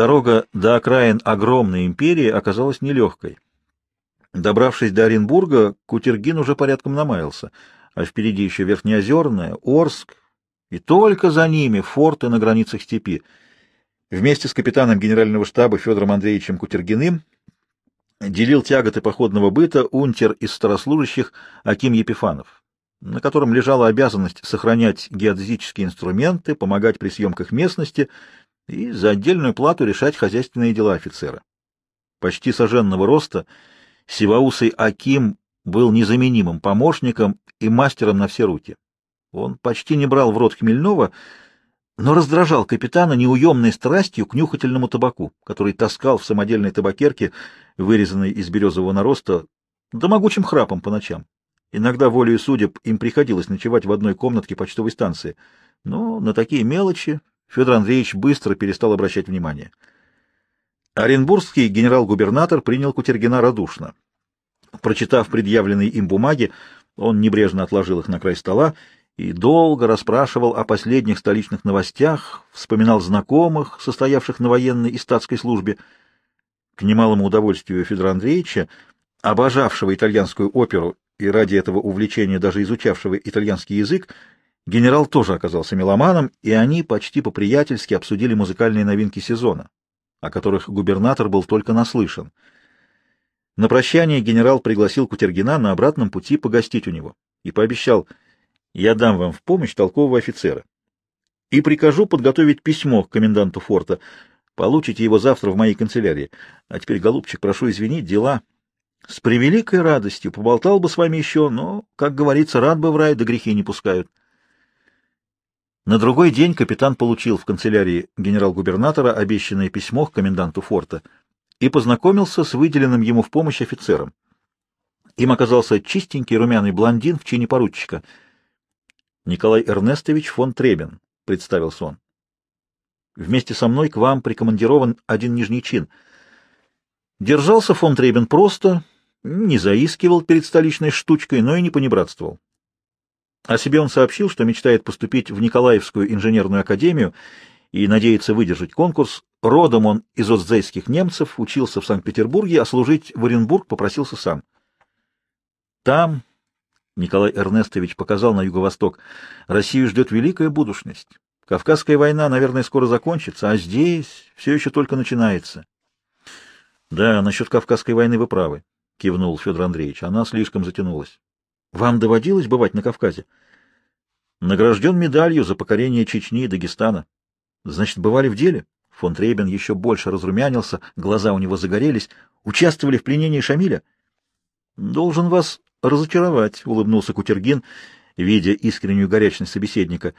Дорога до окраин огромной империи оказалась нелегкой. Добравшись до Оренбурга, Кутергин уже порядком намаялся, а впереди еще Верхнеозерная, Орск, и только за ними форты на границах степи. Вместе с капитаном генерального штаба Федором Андреевичем Кутергиным делил тяготы походного быта унтер из старослужащих Аким Епифанов, на котором лежала обязанность сохранять геодезические инструменты, помогать при съемках местности и за отдельную плату решать хозяйственные дела офицера. Почти соженного роста Сиваусый Аким был незаменимым помощником и мастером на все руки. Он почти не брал в рот хмельного, но раздражал капитана неуемной страстью к нюхательному табаку, который таскал в самодельной табакерке, вырезанной из березового нароста, да могучим храпом по ночам. Иногда волею судеб им приходилось ночевать в одной комнатке почтовой станции, но на такие мелочи Федор Андреевич быстро перестал обращать внимание. Оренбургский генерал-губернатор принял Кутергина радушно. Прочитав предъявленные им бумаги, он небрежно отложил их на край стола и долго расспрашивал о последних столичных новостях, вспоминал знакомых, состоявших на военной и статской службе. К немалому удовольствию Федора Андреевича, обожавшего итальянскую оперу и ради этого увлечения даже изучавшего итальянский язык, генерал тоже оказался меломаном, и они почти по-приятельски обсудили музыкальные новинки сезона, о которых губернатор был только наслышан. На прощание генерал пригласил Кутергина на обратном пути погостить у него и пообещал — я дам вам в помощь толкового офицера и прикажу подготовить письмо к коменданту форта. Получите его завтра в моей канцелярии. А теперь, голубчик, прошу извинить, дела. С превеликой радостью поболтал бы с вами еще, но, как говорится, рад бы в рай, да грехи не пускают. На другой день капитан получил в канцелярии генерал-губернатора обещанное письмо к коменданту форта и познакомился с выделенным ему в помощь офицером. Им оказался чистенький румяный блондин в чине поручика — Николай Эрнестович фон Требен, — представился он. Вместе со мной к вам прикомандирован один нижний чин. Держался фон Требен просто, не заискивал перед столичной штучкой, но и не понебратствовал. О себе он сообщил, что мечтает поступить в Николаевскую инженерную академию и надеется выдержать конкурс. Родом он из отзейских немцев, учился в Санкт-Петербурге, а служить в Оренбург попросился сам. Там, Николай Эрнестович показал на юго-восток. Россию ждет великая будущность. Кавказская война, наверное, скоро закончится, а здесь все еще только начинается. — Да, насчет Кавказской войны вы правы, — кивнул Федор Андреевич. Она слишком затянулась. — Вам доводилось бывать на Кавказе? — Награжден медалью за покорение Чечни и Дагестана. — Значит, бывали в деле? Фон Трейбен еще больше разрумянился, глаза у него загорелись. — Участвовали в пленении Шамиля? — Должен вас разочаровать, — улыбнулся Кутергин, видя искреннюю горячность собеседника.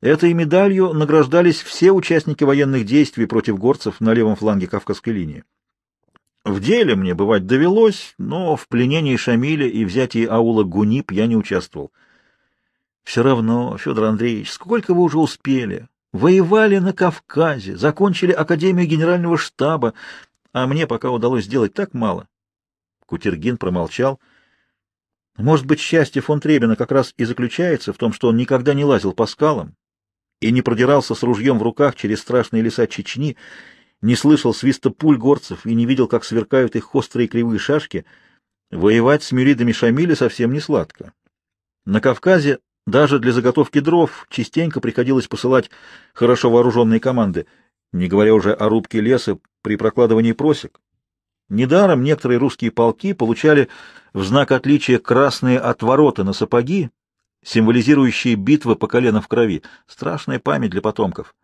Этой медалью награждались все участники военных действий против горцев на левом фланге Кавказской линии. В деле мне бывать довелось, но в пленении Шамиля и взятии аула Гунип я не участвовал. Все равно, Федор Андреевич, сколько вы уже успели? Воевали на Кавказе, закончили Академию Генерального штаба, а мне пока удалось сделать так мало. Кутергин промолчал — может быть, счастье фон Требина как раз и заключается в том, что он никогда не лазил по скалам и не продирался с ружьем в руках через страшные леса Чечни, не слышал свиста пуль горцев и не видел, как сверкают их острые кривые шашки. Воевать с мюридами Шамиля совсем не сладко. На Кавказе даже для заготовки дров частенько приходилось посылать хорошо вооруженные команды, не говоря уже о рубке леса при прокладывании просек. Недаром некоторые русские полки получали в знак отличия красные отвороты на сапоги, символизирующие битвы по колено в крови. Страшная память для потомков.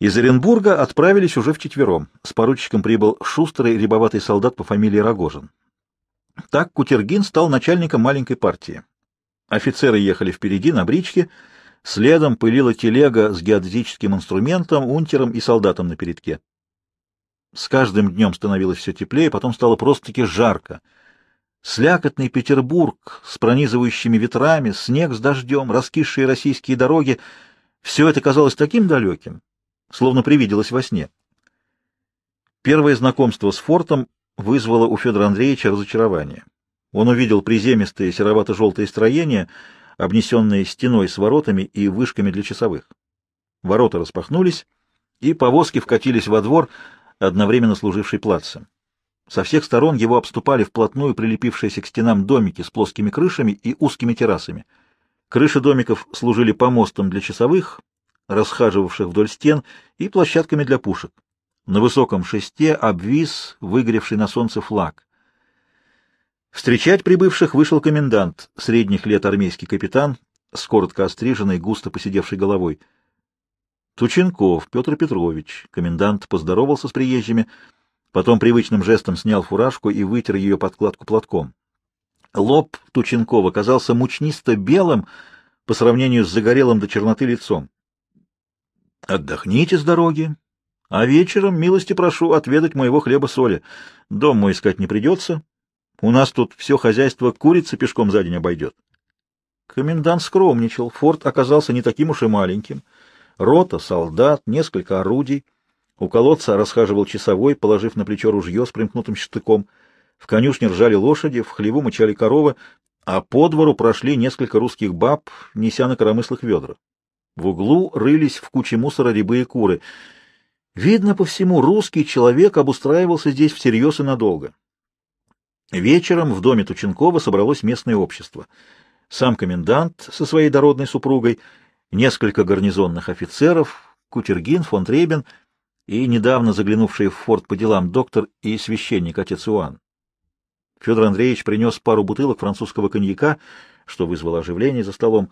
Из Оренбурга отправились уже вчетвером. С поручиком прибыл шустрый рябоватый солдат по фамилии Рогожин. Так Кутергин стал начальником маленькой партии. Офицеры ехали впереди на бричке, следом пылила телега с геодезическим инструментом, унтером и солдатом на передке. С каждым днем становилось все теплее, потом стало просто-таки жарко. Слякотный Петербург с пронизывающими ветрами, снег с дождем, раскисшие российские дороги — все это казалось таким далеким, словно привиделось во сне. Первое знакомство с фортом вызвало у Федора Андреевича разочарование. Он увидел приземистые серовато-желтые строения, обнесенные стеной с воротами и вышками для часовых. Ворота распахнулись, и повозки вкатились во двор, одновременно служивший плацем. Со всех сторон его обступали вплотную прилепившиеся к стенам домики с плоскими крышами и узкими террасами. Крыши домиков служили помостом для часовых, расхаживавших вдоль стен, и площадками для пушек. На высоком шесте обвис выгоревший на солнце флаг. Встречать прибывших вышел комендант, средних лет армейский капитан, с коротко остриженной, густо посидевшей головой. Тученков Петр Петрович. Комендант поздоровался с приезжими, потом привычным жестом снял фуражку и вытер ее подкладку платком. Лоб Тученкова казался мучнисто-белым по сравнению с загорелым до черноты лицом. «Отдохните с дороги, а вечером, милости прошу, отведать моего хлеба-соли. Дом мой искать не придется. У нас тут все хозяйство курица пешком за день обойдет». Комендант скромничал, форт оказался не таким уж и маленьким. Рота, солдат, несколько орудий. У колодца расхаживал часовой, положив на плечо ружье с примкнутым штыком — в конюшне ржали лошади, в хлеву мычали коровы, а по двору прошли несколько русских баб, неся на коромыслах ведра. В углу рылись в куче мусора рябые куры. Видно по всему, русский человек обустраивался здесь всерьез и надолго. Вечером в доме Тученкова собралось местное общество. Сам комендант со своей дородной супругой, несколько гарнизонных офицеров, Кутергин, фон Требен и недавно заглянувшие в форт по делам доктор и священник отец Иоанн. Федор Андреевич принес пару бутылок французского коньяка, что вызвало оживление за столом.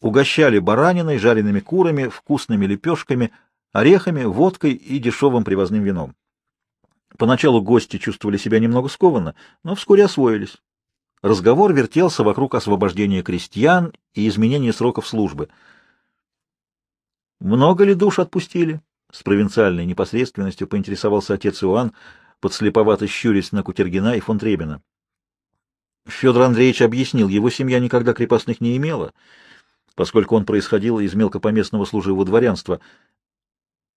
Угощали бараниной, жареными курами, вкусными лепешками, орехами, водкой и дешевым привозным вином. Поначалу гости чувствовали себя немного скованно, но вскоре освоились. Разговор вертелся вокруг освобождения крестьян и изменения сроков службы. «Много ли душ отпустили?» — с провинциальной непосредственностью поинтересовался отец Иоанн, подслеповато щурясь на Кутергина и фон Требина. Федор Андреевич объяснил, его семья никогда крепостных не имела, поскольку он происходил из мелкопоместного служивого дворянства.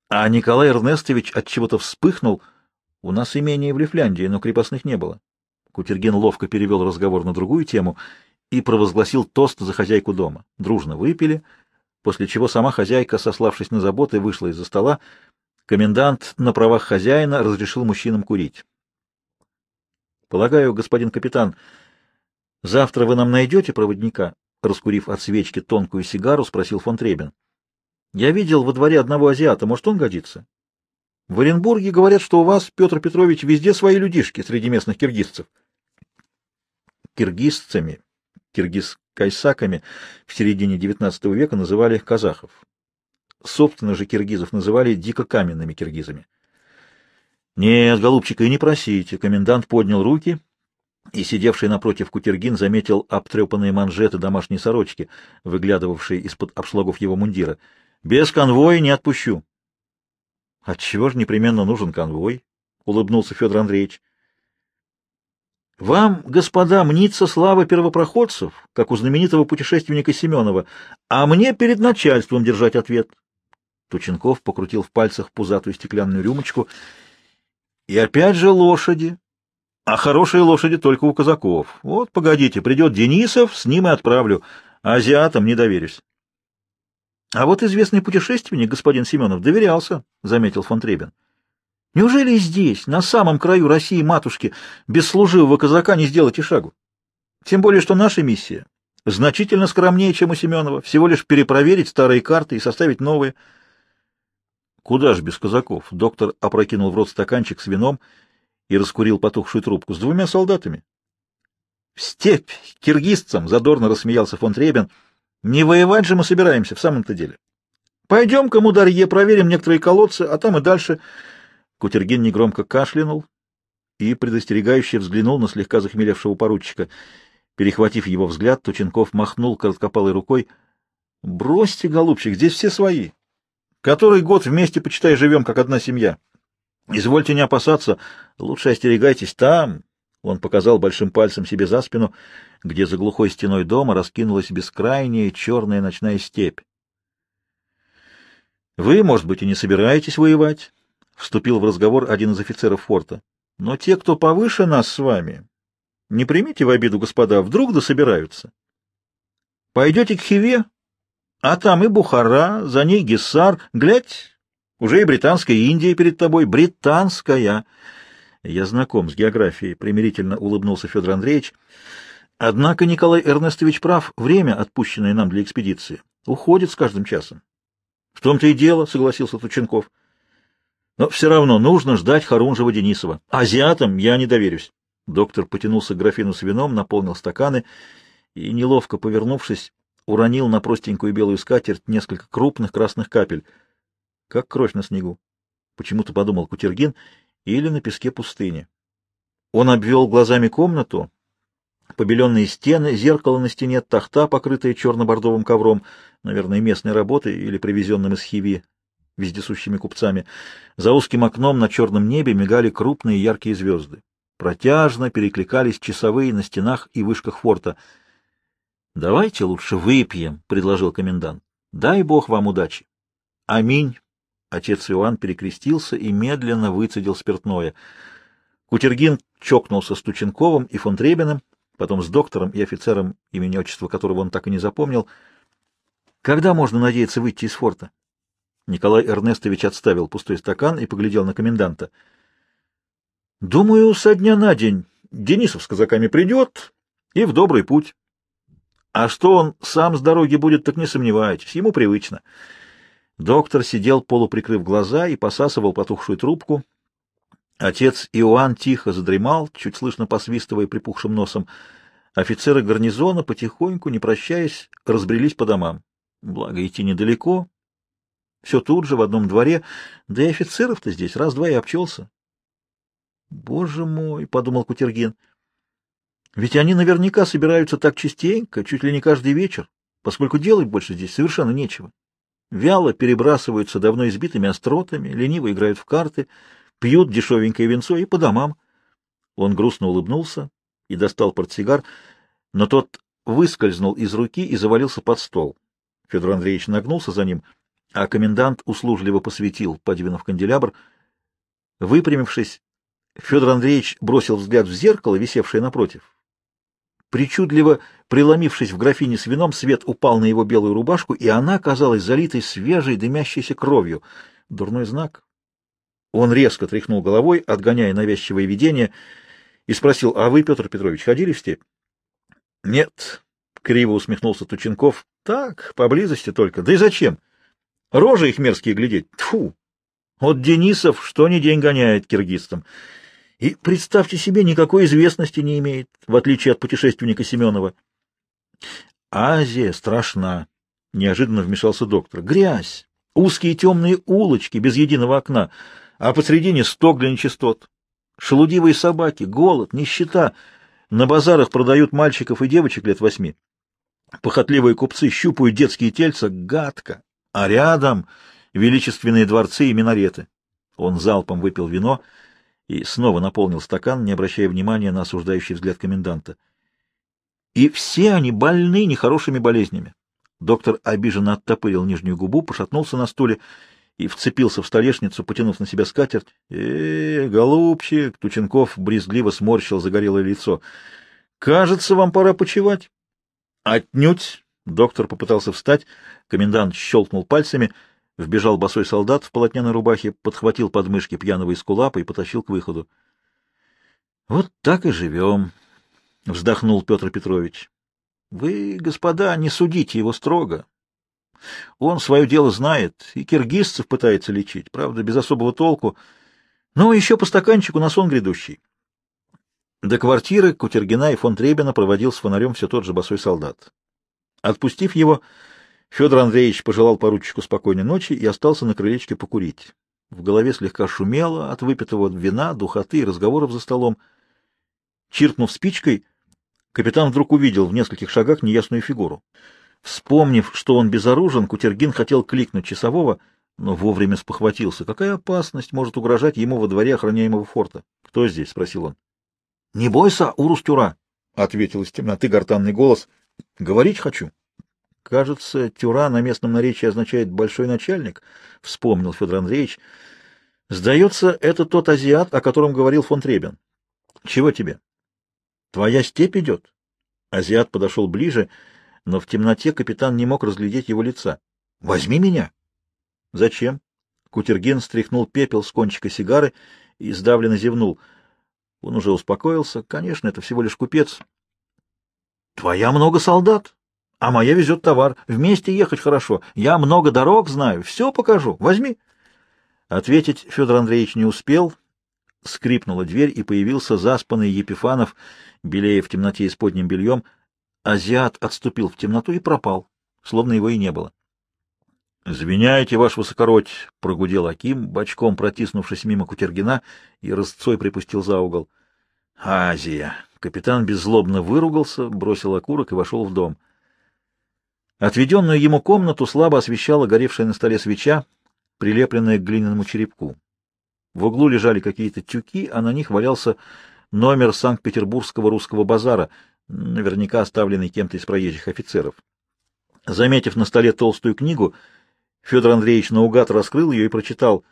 А Николай Эрнестович от чего то вспыхнул. У нас имение в Лифляндии, но крепостных не было. Кутергин ловко перевел разговор на другую тему и провозгласил тост за хозяйку дома. Дружно выпили, после чего сама хозяйка, сославшись на заботы, вышла из-за стола, Комендант на правах хозяина разрешил мужчинам курить. «Полагаю, господин капитан, завтра вы нам найдете проводника?» Раскурив от свечки тонкую сигару, спросил фон Требен. «Я видел во дворе одного азиата. Может, он годится?» «В Оренбурге говорят, что у вас, Петр Петрович, везде свои людишки среди местных киргизцев». Киргизцами, киргиз-кайсаками в середине XIX века называли казахов. Собственно же киргизов называли дикокаменными киргизами. «Нет, голубчика, и не просите». Комендант поднял руки, и сидевший напротив Кутергин заметил обтрепанные манжеты домашней сорочки, выглядывавшие из-под обшлагов его мундира. «Без конвоя не отпущу». «Отчего же непременно нужен конвой?» — улыбнулся Федор Андреевич. «Вам, господа, мнится слава первопроходцев, как у знаменитого путешественника Семенова, а мне перед начальством держать ответ. Тученков покрутил в пальцах пузатую стеклянную рюмочку. И опять же лошади. А хорошие лошади только у казаков. Вот, погодите, придет Денисов, с ним и отправлю. Азиатам не доверюсь. А вот известный путешественник, господин Семенов, доверялся, — заметил фон Требен. Неужели здесь, на самом краю России, матушки, без служивого казака не сделать и шагу? Тем более, что наша миссия значительно скромнее, чем у Семенова, всего лишь перепроверить старые карты и составить новые — Куда ж без казаков? Доктор опрокинул в рот стаканчик с вином и раскурил потухшую трубку. С двумя солдатами. В степь, киргизцам, задорно рассмеялся фон Требен. Не воевать же мы собираемся, в самом-то деле. Пойдем-ка, мударье, проверим некоторые колодцы, а там и дальше. Кутергин негромко кашлянул и предостерегающе взглянул на слегка захмелевшего поручика. Перехватив его взгляд, Тученков махнул короткопалой рукой. — Бросьте, голубчик, здесь все свои. Который год вместе, почитай, живем, как одна семья. Извольте не опасаться, лучше остерегайтесь там, — он показал большим пальцем себе за спину, где за глухой стеной дома раскинулась бескрайняя черная ночная степь. «Вы, может быть, и не собираетесь воевать», — вступил в разговор один из офицеров форта. «Но те, кто повыше нас с вами, не примите в обиду, господа, вдруг да собираются. Пойдете к Хиве, а там и Бухара, за ней Гессар. Глядь, Уже и британская Индия перед тобой. Британская! Я знаком с географией, примирительно улыбнулся Федор Андреевич. Однако Николай Эрнестович прав, время, отпущенное нам для экспедиции, уходит с каждым часом. В том-то и дело, согласился Тученков. Но все равно нужно ждать Харунжева-Денисова. Азиатам я не доверюсь. Доктор потянулся к графину с вином, наполнил стаканы и, неловко повернувшись, уронил на простенькую белую скатерть несколько крупных красных капель, как кровь на снегу. Почему-то подумал Кутергин, или на песке пустыни. Он обвел глазами комнату, побеленные стены, зеркало на стене, тахта, покрытая черно-бордовым ковром, наверное, местной работы или привезенным из Хиви вездесущими купцами. За узким окном на черном небе мигали крупные яркие звезды. Протяжно перекликались часовые на стенах и вышках форта. — Давайте лучше выпьем, — предложил комендант. — Дай бог вам удачи. — Аминь. Отец Иоанн перекрестился и медленно выцедил спиртное. Кутергин чокнулся с Тученковым и фон Требиным, потом с доктором и офицером, имени отчества которого он так и не запомнил. Когда можно надеяться выйти из форта? Николай Эрнестович отставил пустой стакан и поглядел на коменданта. — Думаю, со дня на день Денисов с казаками придет и в добрый путь. А что он сам с дороги будет, так не сомневайтесь, ему привычно. Доктор сидел, полуприкрыв глаза, и посасывал потухшую трубку, Отец Иоанн тихо задремал, чуть слышно посвистывая припухшим носом. Офицеры гарнизона, потихоньку, не прощаясь, разбрелись по домам. Благо, идти недалеко. Все тут же, в одном дворе. Да и офицеров-то здесь раз-два и обчелся. «Боже мой!» — подумал Кутергин. «Ведь они наверняка собираются так частенько, чуть ли не каждый вечер, поскольку делать больше здесь совершенно нечего. Вяло перебрасываются давно избитыми остротами, лениво играют в карты — пьют дешевенькое венцо и по домам. Он грустно улыбнулся и достал портсигар, но тот выскользнул из руки и завалился под стол. Федор Андреевич нагнулся за ним, а комендант услужливо посветил, подвинув канделябр. Выпрямившись, Федор Андреевич бросил взгляд в зеркало, висевшее напротив. Причудливо преломившись в графине с вином, свет упал на его белую рубашку, и она казалась залитой свежей дымящейся кровью. Дурной знак. Он резко тряхнул головой, отгоняя навязчивое видение, и спросил, «А вы, Петр Петрович, ходили в степь?» «Нет», — криво усмехнулся Тученков, — «так, поблизости только. Да и зачем? Рожи их мерзкие глядеть. Тфу! Вот Денисов что ни день гоняет киргизцам. И, представьте себе, никакой известности не имеет, в отличие от путешественника Семенова». «Азия страшна», — неожиданно вмешался доктор. «Грязь, узкие темные улочки без единого окна» а посредине сток для нечистот. Шелудивые собаки, голод, нищета. На базарах продают мальчиков и девочек лет восьми. Похотливые купцы щупают детские тельца, гадко. А рядом величественные дворцы и минареты. Он залпом выпил вино и снова наполнил стакан, не обращая внимания на осуждающий взгляд коменданта. И все они больны нехорошими болезнями. Доктор обиженно оттопырил нижнюю губу, пошатнулся на стуле и вцепился в столешницу, потянув на себя скатерть. э, -э голубчик! — Тученков брезгливо сморщил загорелое лицо. — Кажется, вам пора почевать. — Отнюдь! — доктор попытался встать. Комендант щелкнул пальцами. Вбежал босой солдат в полотняной рубахе, подхватил подмышки пьяного эскулапа и потащил к выходу. — Вот так и живем, — вздохнул Петр Петрович. — Вы, господа, не судите его строго. Он свое дело знает, и киргизцев пытается лечить, правда, без особого толку, но еще по стаканчику на сон грядущий. До квартиры Кутергина и фон Требина проводил с фонарем все тот же босой солдат. Отпустив его, Федор Андреевич пожелал поручику спокойной ночи и остался на крылечке покурить. В голове слегка шумело от выпитого вина, духоты и разговоров за столом. Чиркнув спичкой, капитан вдруг увидел в нескольких шагах неясную фигуру. Вспомнив, что он безоружен, Кутергин хотел кликнуть часового, но вовремя спохватился. Какая опасность может угрожать ему во дворе охраняемого форта? — Кто здесь? — спросил он. — Не бойся, Урус-Тюра, — ответил из темноты гортанный голос. — Говорить хочу. — Кажется, Тюра на местном наречии означает «большой начальник», — вспомнил Федор Андреевич. — Сдается, это тот азиат, о котором говорил фон Требен. — Чего тебе? — Твоя степь идет. Азиат подошел ближе — но в темноте капитан не мог разглядеть его лица. — Возьми меня. — Зачем? Кутергин стряхнул пепел с кончика сигары и сдавленно зевнул. Он уже успокоился. Конечно, это всего лишь купец. — Твоя много солдат, а моя везет товар. Вместе ехать хорошо. Я много дорог знаю. Все покажу. Возьми. Ответить Федор Андреевич не успел. Скрипнула дверь, и появился заспанный Епифанов, белее в темноте и с подним бельем. Азиат отступил в темноту и пропал, словно его и не было. — Звиняйте, ваш высокородь! — прогудел Аким, бочком протиснувшись мимо Кутергина, и рысцой припустил за угол. — Азия! Капитан беззлобно выругался, бросил окурок и вошел в дом. Отведенную ему комнату слабо освещала горевшая на столе свеча, прилепленная к глиняному черепку. В углу лежали какие-то тюки, а на них валялся номер Санкт-Петербургского русского базара, наверняка оставленный кем-то из проезжих офицеров. Заметив на столе толстую книгу, Федор Андреевич наугад раскрыл ее и прочитал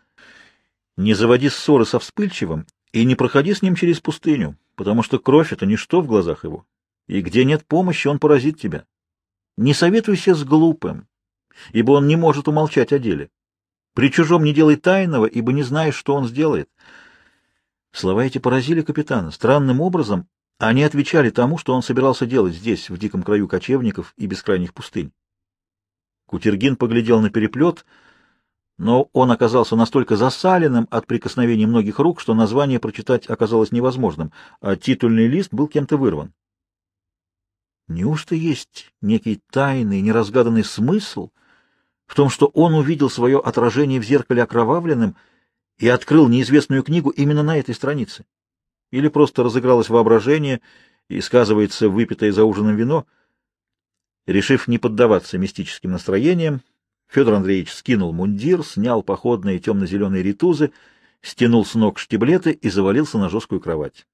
«Не заводи ссоры со вспыльчивым и не проходи с ним через пустыню, потому что кровь — это ничто в глазах его, и где нет помощи, он поразит тебя. Не советуйся с глупым, ибо он не может умолчать о деле. При чужом не делай тайного, ибо не знаешь, что он сделает». Слова эти поразили капитана. Странным образом они отвечали тому, что он собирался делать здесь, в диком краю кочевников и бескрайних пустынь. Кутергин поглядел на переплет, но он оказался настолько засаленным от прикосновений многих рук, что название прочитать оказалось невозможным, а титульный лист был кем-то вырван. Неужто есть некий тайный, неразгаданный смысл в том, что он увидел свое отражение в зеркале окровавленным и открыл неизвестную книгу именно на этой странице? Или просто разыгралось воображение и сказывается выпитое за ужином вино — Решив не поддаваться мистическим настроениям, Федор Андреевич скинул мундир, снял походные темно-зеленые ритузы, стянул с ног штиблеты и завалился на жесткую кровать.